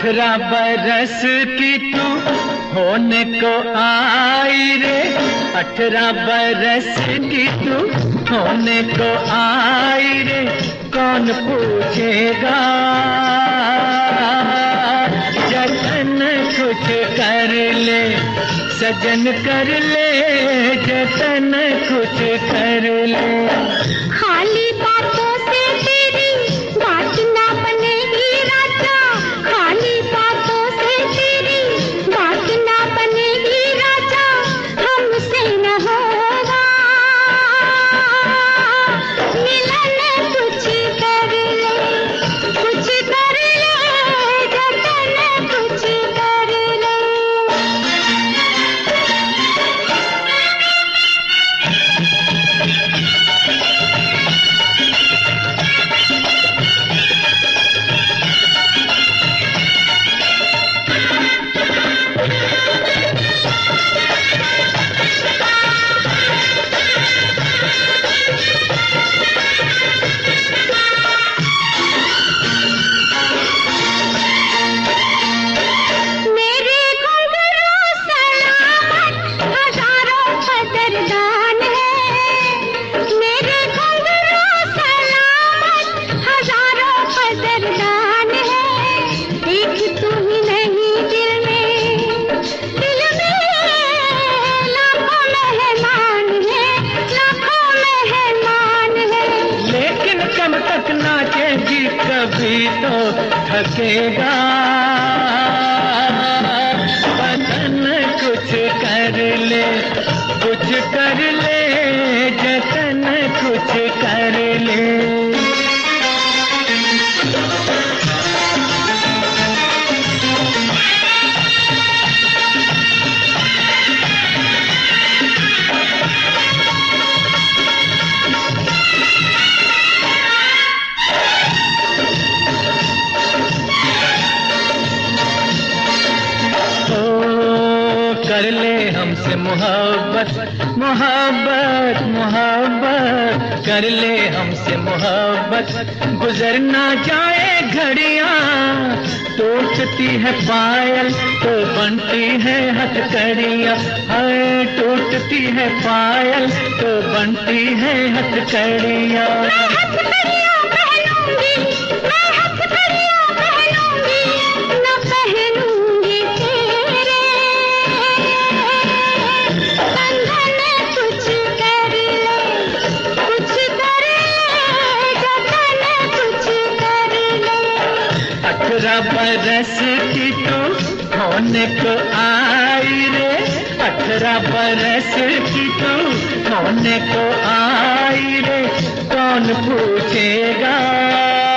अठारह बरस की तू, होने को आई रे। अठारह बरस की तू, होने को आई रे। कौन पूछेगा? जतन कुछ कर ले, सजन कर ले, जतन कुछ कर ले। थकेगा बदन कुछ कर ले कुछ कर ले जतन कुछ कर ले। हमसे मोहब्बत मोहब्बत मोहब्बत कर ले हमसे मोहब्बत। गुजर ना जाए घड़ियाँ, टूटती है पायल तो बनती है हथकड़ियाँ। हाय, टूटती है पायल तो बनती है हथकड़ियाँ। अठारह बरस की तू होने को आई रे? अठारह बरस की तू होने को आई रे? कौन पूछेगा?